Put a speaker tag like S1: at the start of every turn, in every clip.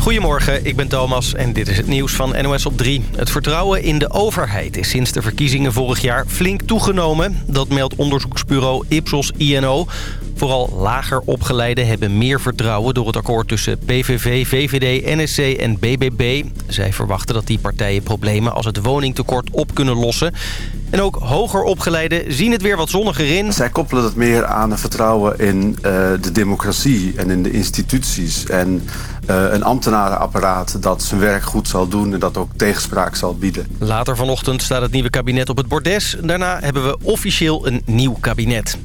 S1: Goedemorgen, ik ben Thomas en dit is het nieuws van NOS op 3. Het vertrouwen in de overheid is sinds de verkiezingen vorig jaar flink toegenomen. Dat meldt onderzoeksbureau Ipsos INO. Vooral lager opgeleiden hebben meer vertrouwen door het akkoord tussen PVV, VVD, NSC en BBB. Zij verwachten dat die partijen problemen als het woningtekort op kunnen lossen. En ook hoger opgeleiden zien het weer wat zonniger in.
S2: Zij koppelen dat meer aan een vertrouwen in uh, de democratie en in de instituties. En uh, een ambtenarenapparaat dat zijn werk goed zal doen en dat ook tegenspraak zal bieden.
S1: Later vanochtend staat het nieuwe kabinet op het bordes. Daarna hebben we officieel een nieuw kabinet.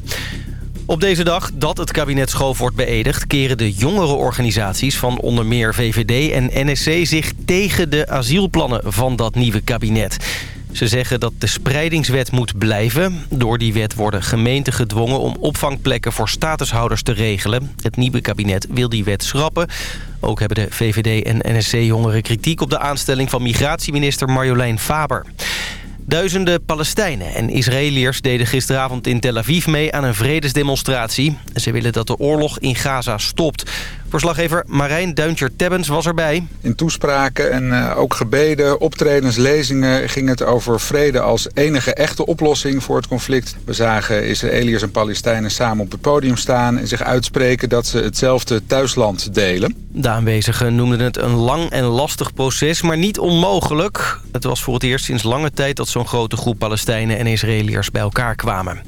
S1: Op deze dag dat het kabinet Schoof wordt beëdigd... keren de jongere organisaties van onder meer VVD en NSC... zich tegen de asielplannen van dat nieuwe kabinet. Ze zeggen dat de spreidingswet moet blijven. Door die wet worden gemeenten gedwongen om opvangplekken voor statushouders te regelen. Het nieuwe kabinet wil die wet schrappen. Ook hebben de VVD en NSC-jongeren kritiek op de aanstelling van migratieminister Marjolein Faber. Duizenden Palestijnen en Israëliërs deden gisteravond in Tel Aviv mee aan een vredesdemonstratie. Ze willen dat de oorlog in Gaza stopt. Verslaggever Marijn Duintjer-Tebbens was erbij.
S3: In toespraken en uh, ook gebeden, optredens, lezingen ging het over vrede als enige echte oplossing voor het conflict. We zagen Israëliërs en Palestijnen samen op het podium staan en zich uitspreken dat ze hetzelfde thuisland delen.
S1: De aanwezigen noemden het een lang en lastig proces, maar niet onmogelijk. Het was voor het eerst sinds lange tijd dat zo'n grote groep Palestijnen en Israëliërs bij elkaar kwamen.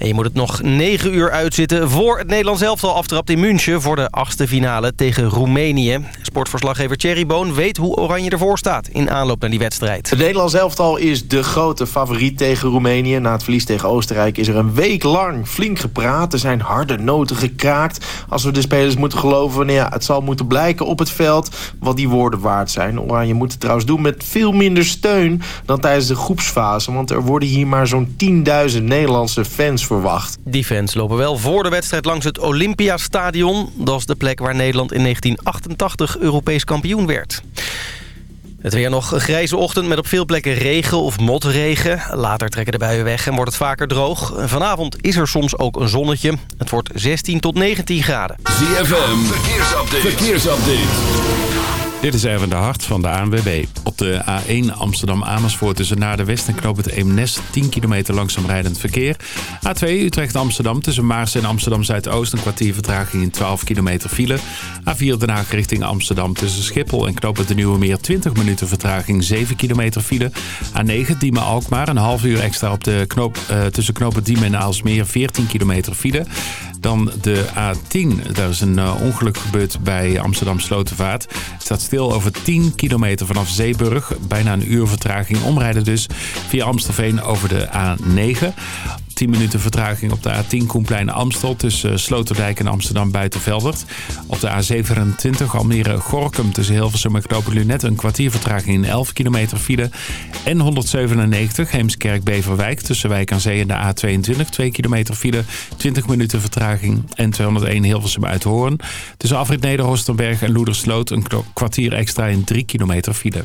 S1: En je moet het nog negen uur uitzitten voor het Nederlands elftal aftrapt in München... voor de achtste finale tegen Roemenië. Sportverslaggever Thierry Boon weet hoe Oranje ervoor staat in aanloop naar die wedstrijd.
S4: Het Nederlands elftal is de grote favoriet tegen Roemenië. Na het verlies tegen Oostenrijk is er een week lang flink gepraat. Er zijn harde noten gekraakt. Als we de spelers moeten geloven, nou ja, het zal moeten blijken op het veld... wat die woorden waard zijn. Oranje moet het trouwens doen met veel minder steun dan tijdens de groepsfase. Want er worden hier maar zo'n 10.000 Nederlandse fans verwacht.
S1: Die fans lopen wel voor de wedstrijd langs het Olympiastadion. Dat is de plek waar Nederland in 1988 Europees kampioen werd. Het weer nog een grijze ochtend met op veel plekken regen of motregen. Later trekken de buien weg en wordt het vaker droog. Vanavond is er soms ook een zonnetje. Het wordt 16 tot 19 graden.
S5: ZFM, verkeersupdate. verkeersupdate.
S6: Dit is even de hart van de ANWB. Op de A1 Amsterdam-Amersfoort tussen naar de West en Knoop het Eemnes 10 kilometer langzaam rijdend verkeer. A2 Utrecht-Amsterdam tussen Maars en Amsterdam-Zuidoost een kwartier vertraging in 12 kilometer file. A4 Den Haag richting Amsterdam tussen Schiphol en Knoop het de Nieuwe Meer 20 minuten vertraging 7 kilometer file. A9 Diemen-Alkmaar een half uur extra op de knoop, uh, tussen Knoop het Diemen en Aalsmeer 14 kilometer file. Dan de A10. Daar is een uh, ongeluk gebeurd bij Amsterdam Slotenvaart. Het staat stil over 10 kilometer vanaf Zeeburg. Bijna een uur vertraging. Omrijden dus via Amstelveen over de A9. 10 minuten vertraging op de A10 Koenplein Amstel tussen Sloterdijk en Amsterdam Buitenveldert. Op de A27 Almere Gorkum tussen Hilversum en Knopen Lunet een kwartier vertraging in 11 kilometer file. En 197 Heemskerk Beverwijk tussen Wijk aan Zee en de A22 2 kilometer file. 20 minuten vertraging en 201 Hilversum Uithoorn. Tussen Afrit Nederhorstenberg en Loedersloot een kwartier extra in 3 kilometer file.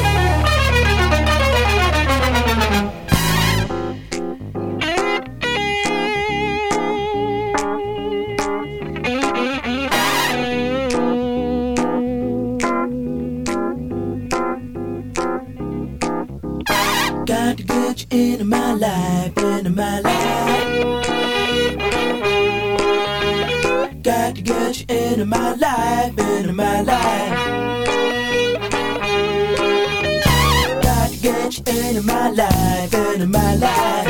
S7: Life, into my life.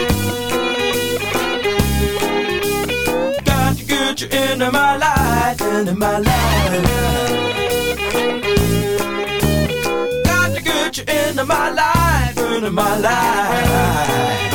S7: Got to get you into my life, into my life. Got to get you into my life, into my life.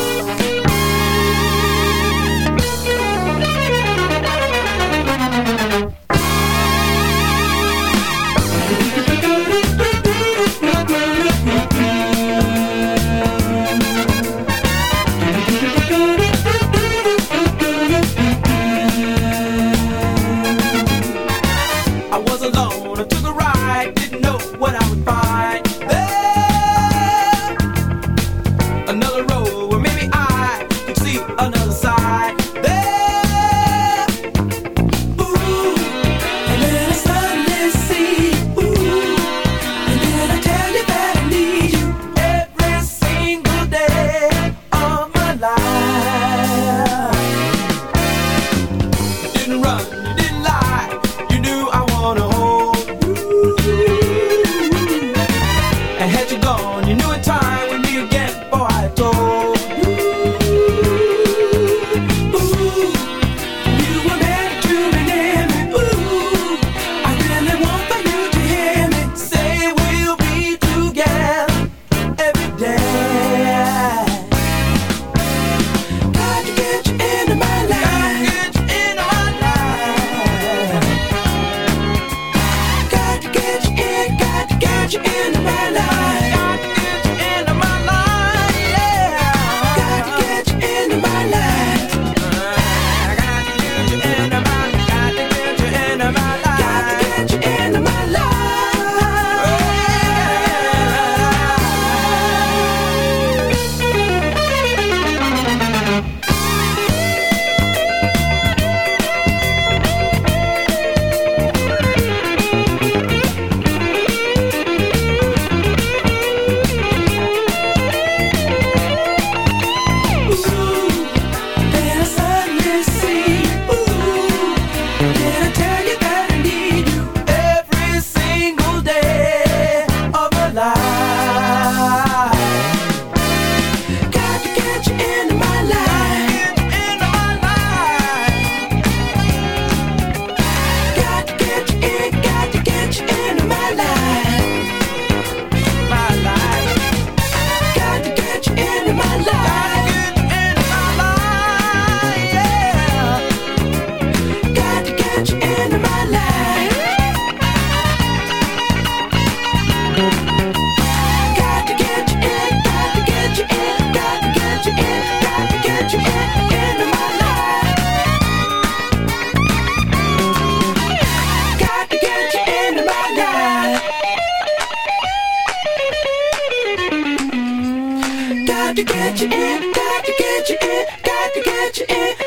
S7: got to get you in, got to get you in, got to get you in.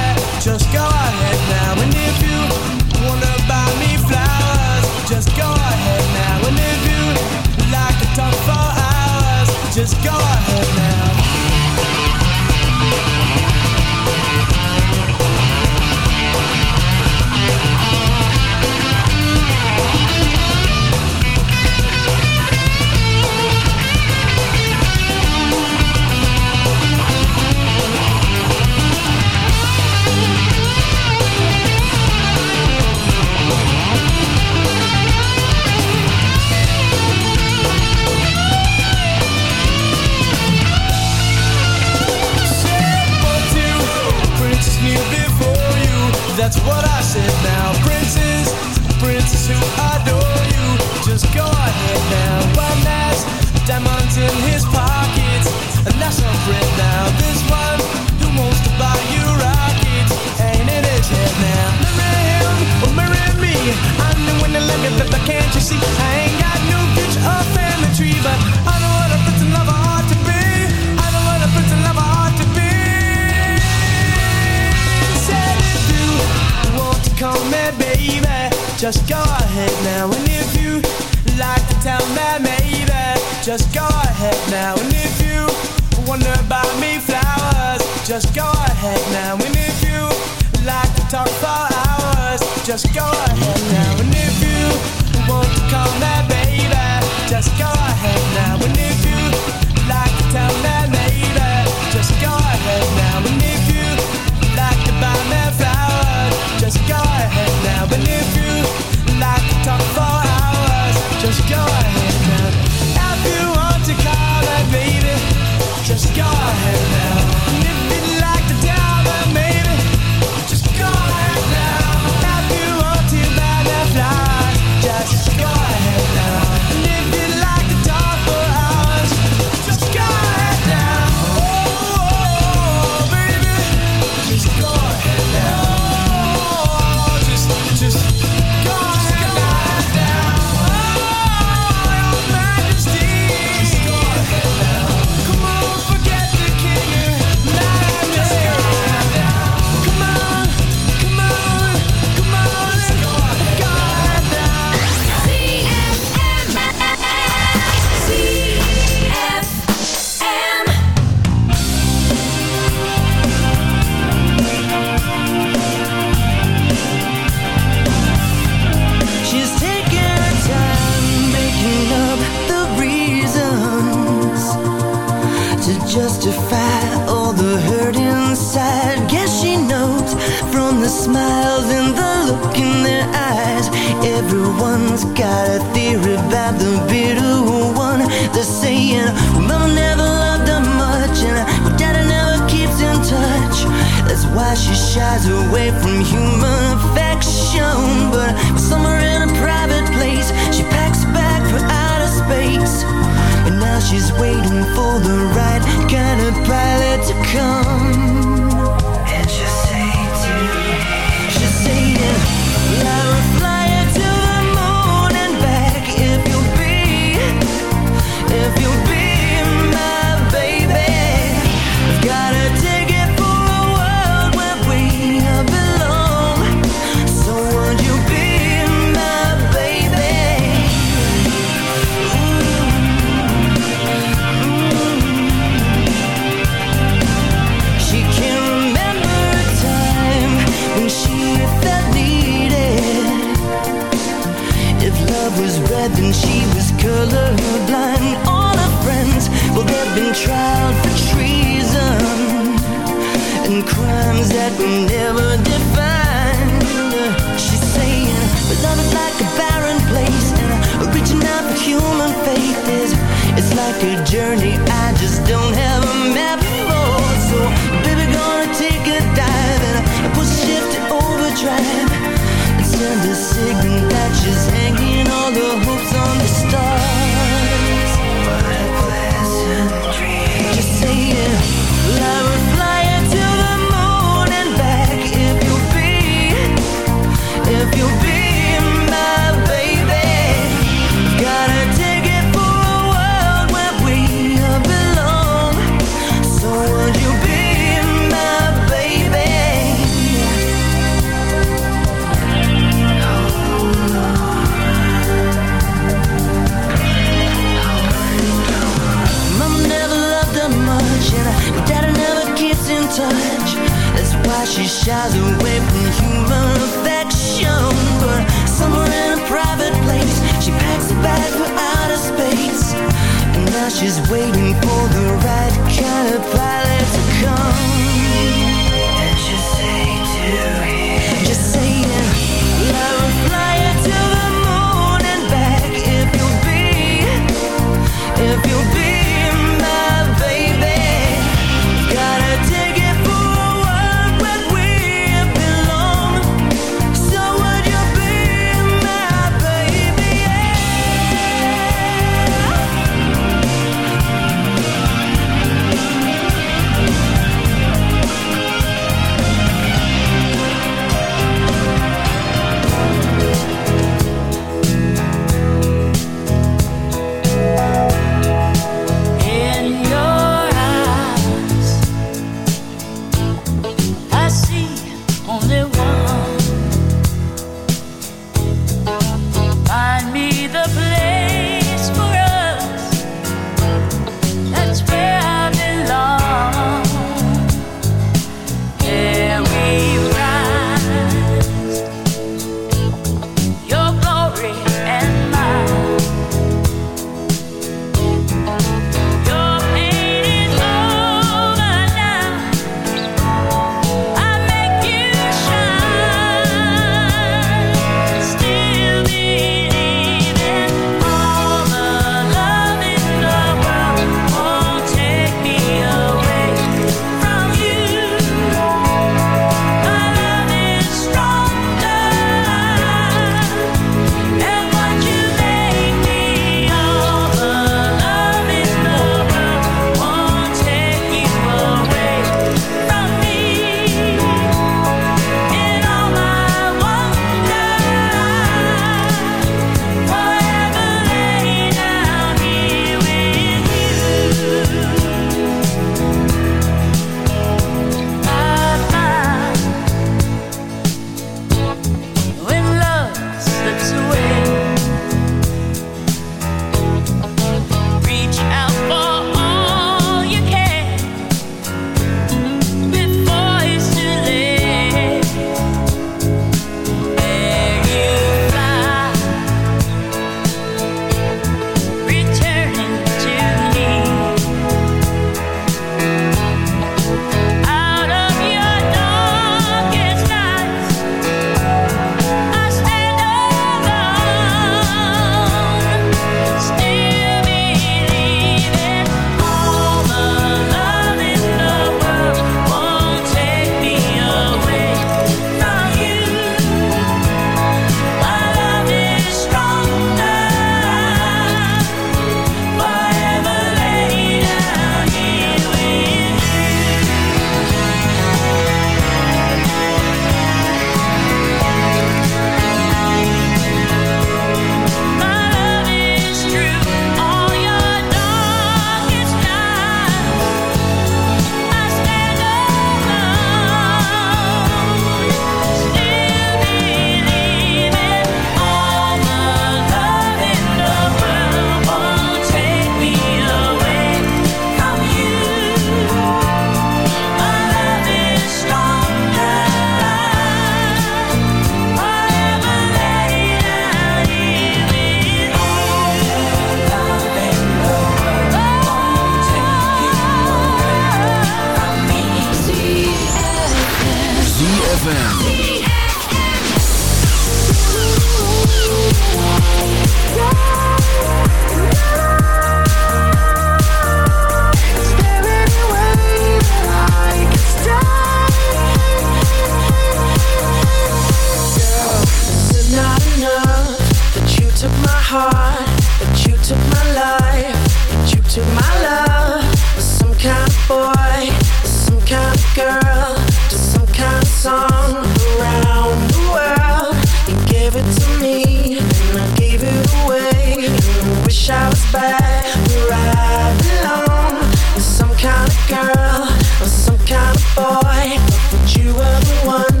S8: took my heart, but you took my life, that you took my love. Some kind of boy, some kind of girl, to some kind of song around the world. You gave it to me, and I gave it away. And I wish I was back where I belong. Some kind of girl, or some kind of boy, but you were the one.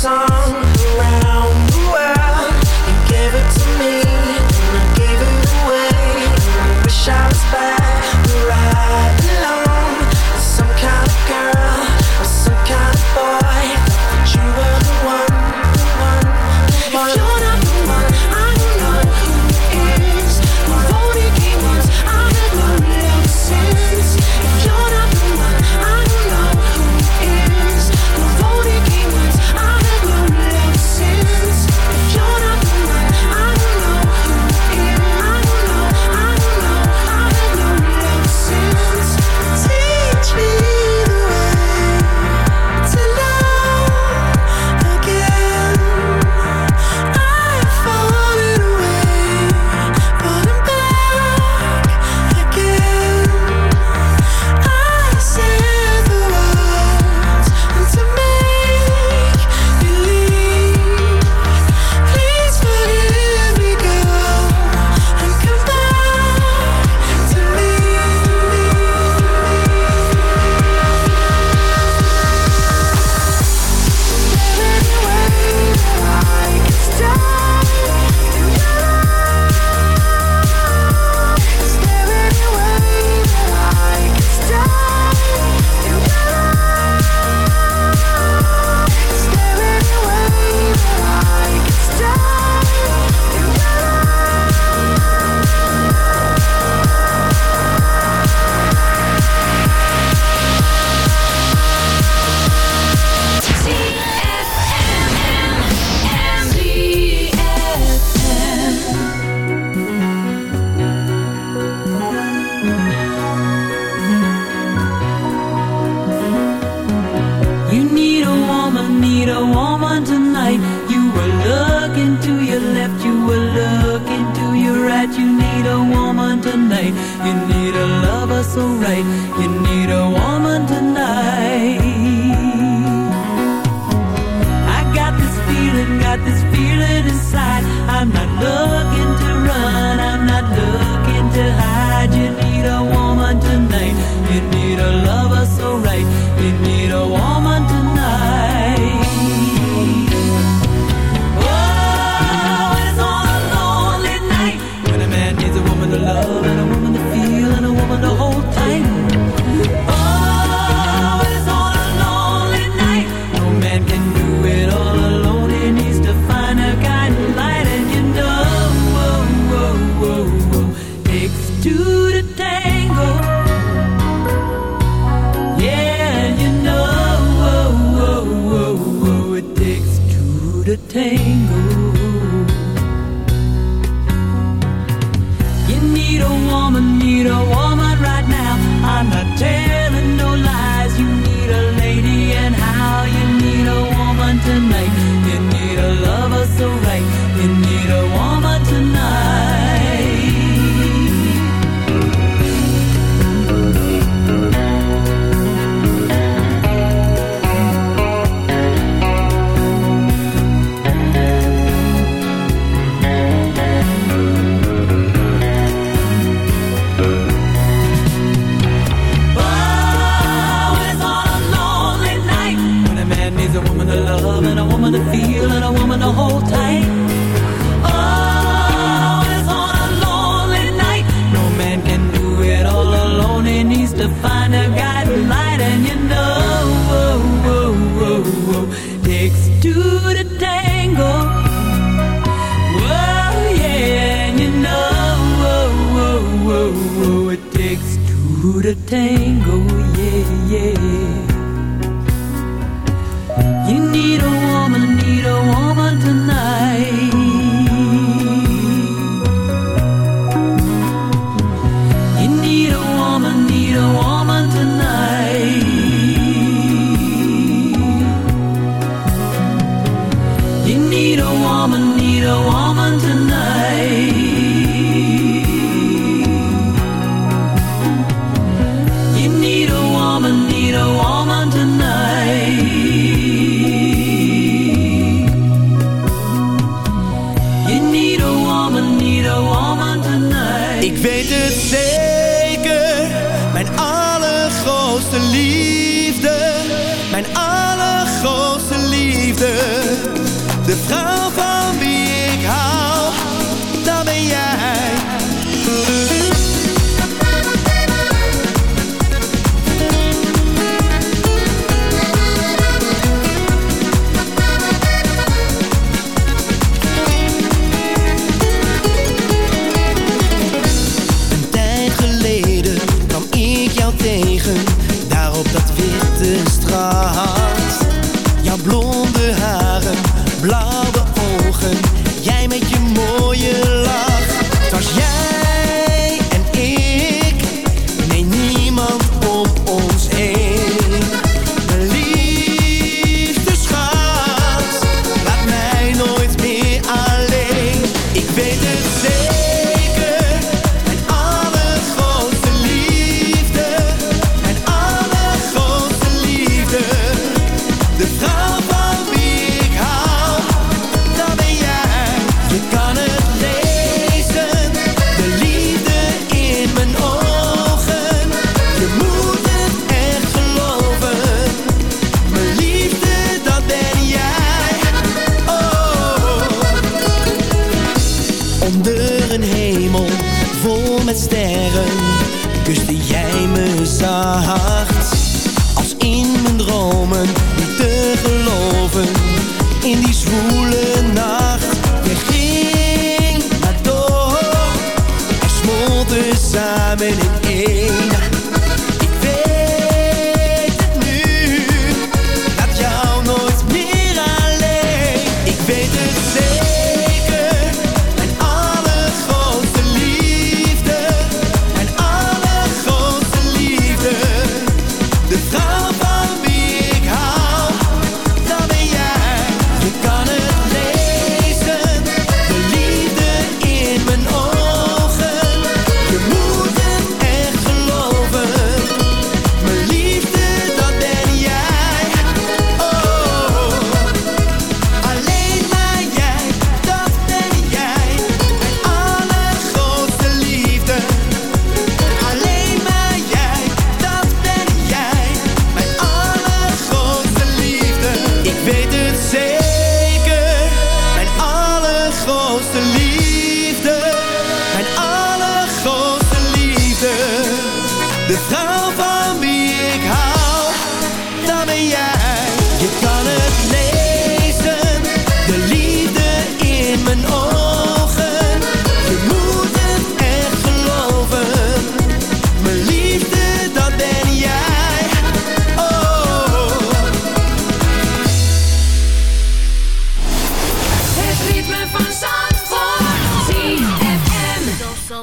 S9: sun.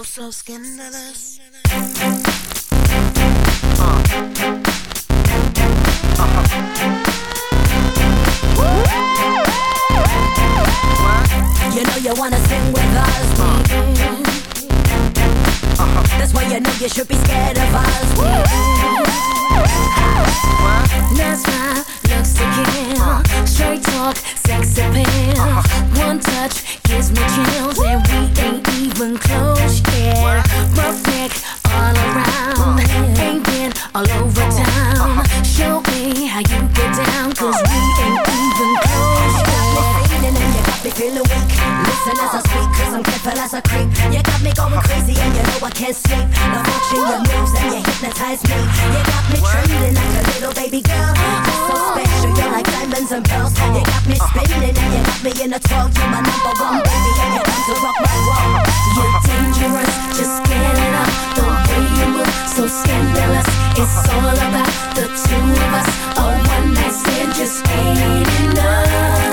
S9: So,
S10: scandalous.
S11: You know you wanna sing with us. That's why you know you should be scared of us.
S10: That's my Straight talk, sex appeal. Uh-huh. One touch gives me chills, and we ain't even close yet. Roughneck all around, ain't been all over town. Uh-huh. Show me how you get down, cause we
S11: Listen as I speak, cause I'm careful as a creep. You got me going crazy and you know I can't sleep. Now watching your moves and you hypnotize me. You got me trembling like a little baby girl. You're so special, you're like diamonds and pearls. You got me spinning and you got me in a 12. You're my number one baby and you come to rock my world.
S10: You're dangerous, just get it up. The way you move, so scandalous. It's all about the two of us. A one night stand just ain't enough.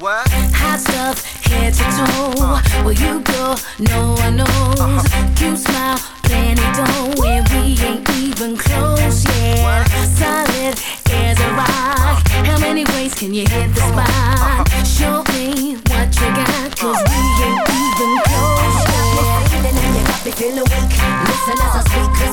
S10: What? Hot stuff, head to toe. Where you go, no one knows. Cute smile, and we ain't even close yet. Solid as a rock. How many ways can you hit the spot? Show me what you we ain't even close yet. You got me feeling weak. Listen as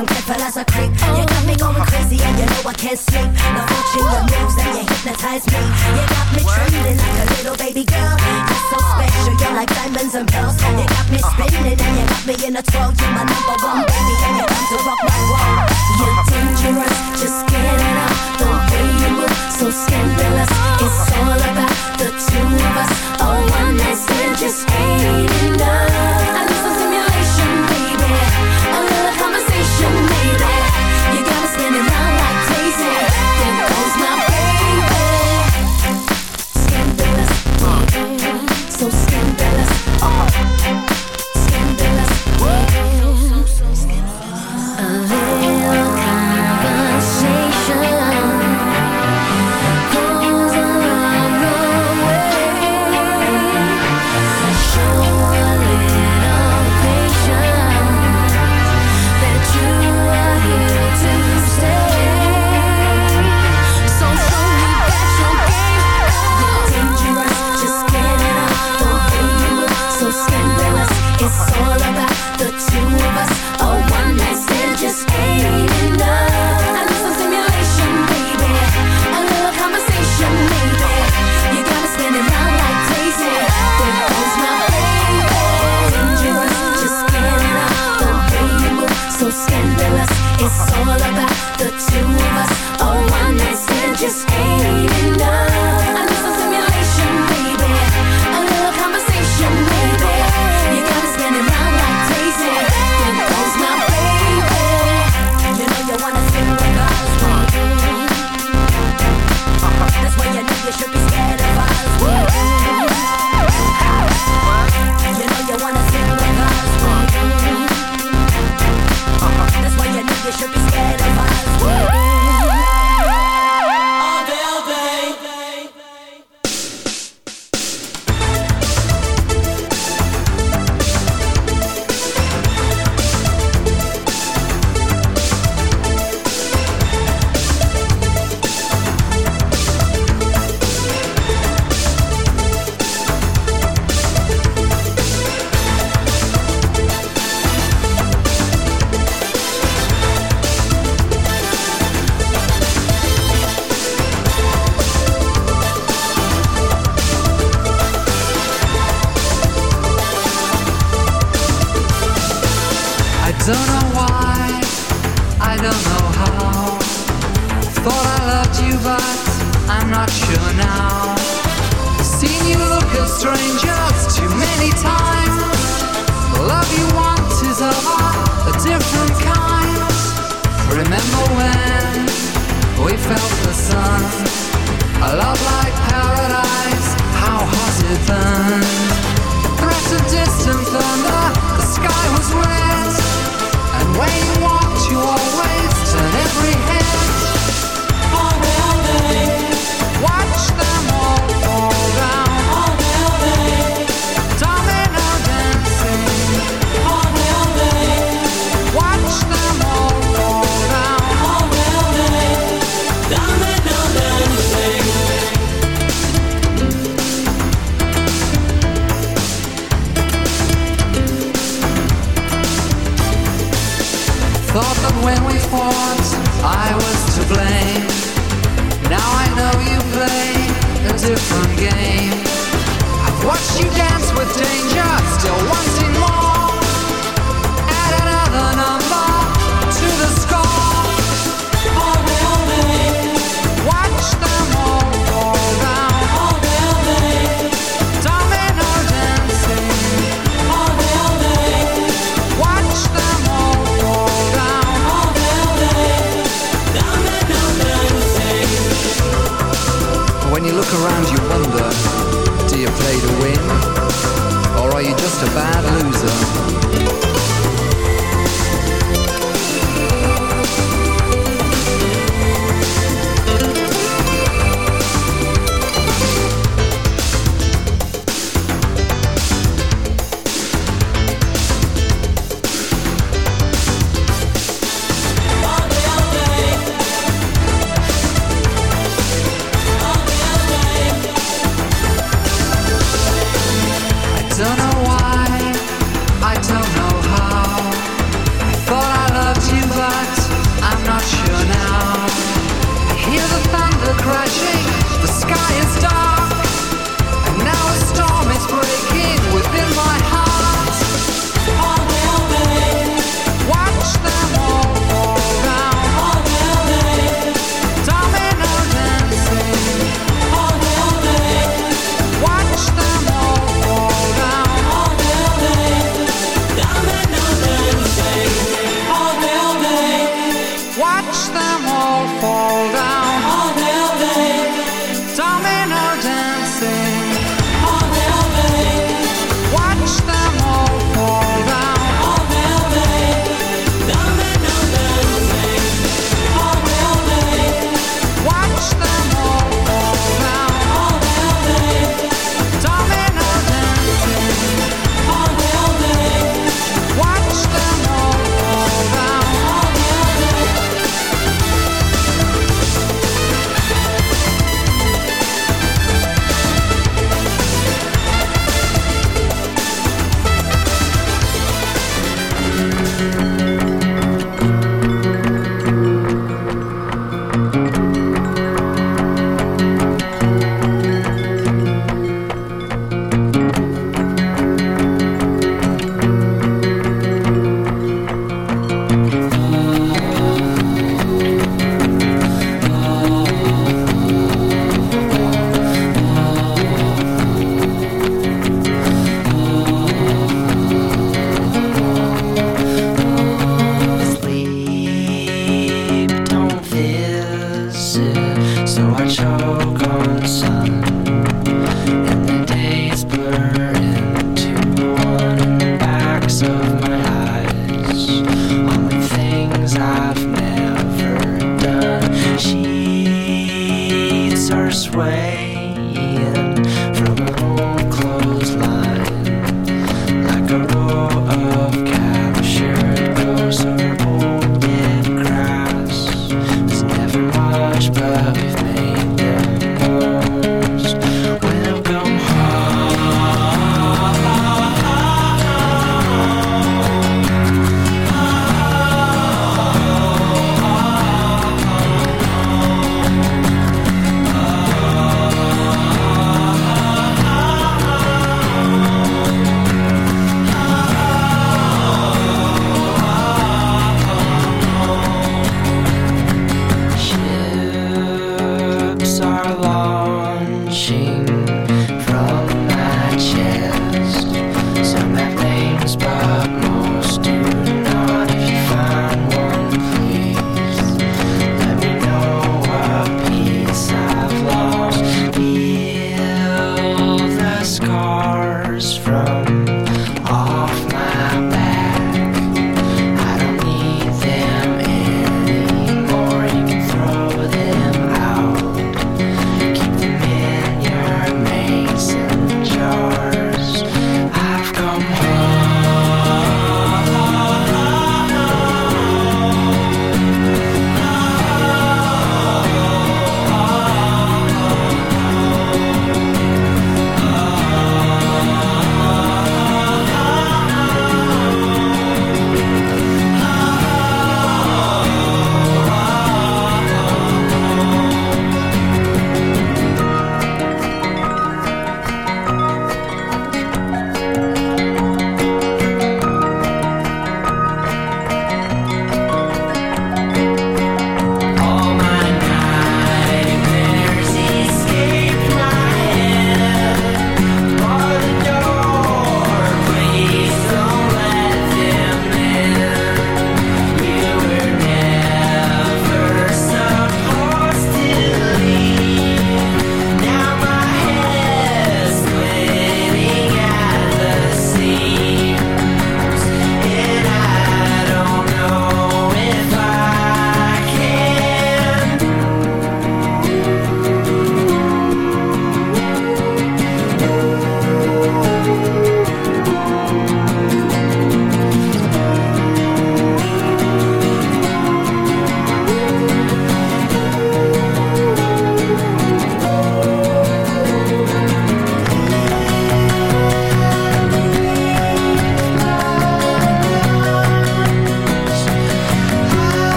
S10: I'm careful as a creep.
S12: You got me going crazy and you know I can't sleep. No watching your moves and you hypnotize me. You got me trembling like a little baby girl. You're so special, you're like diamonds and pearls. You got me spinning and you got me in a twirl. You're my number one baby and you come to rock my world. You're dangerous, just get it up. The way you move, so scandalous. It's all about the two of us. A one night stand just ain't enough.